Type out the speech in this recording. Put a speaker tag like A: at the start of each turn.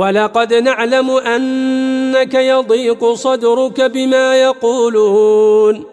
A: ولقد نعلم أنك يضيق صدرك بما يقولون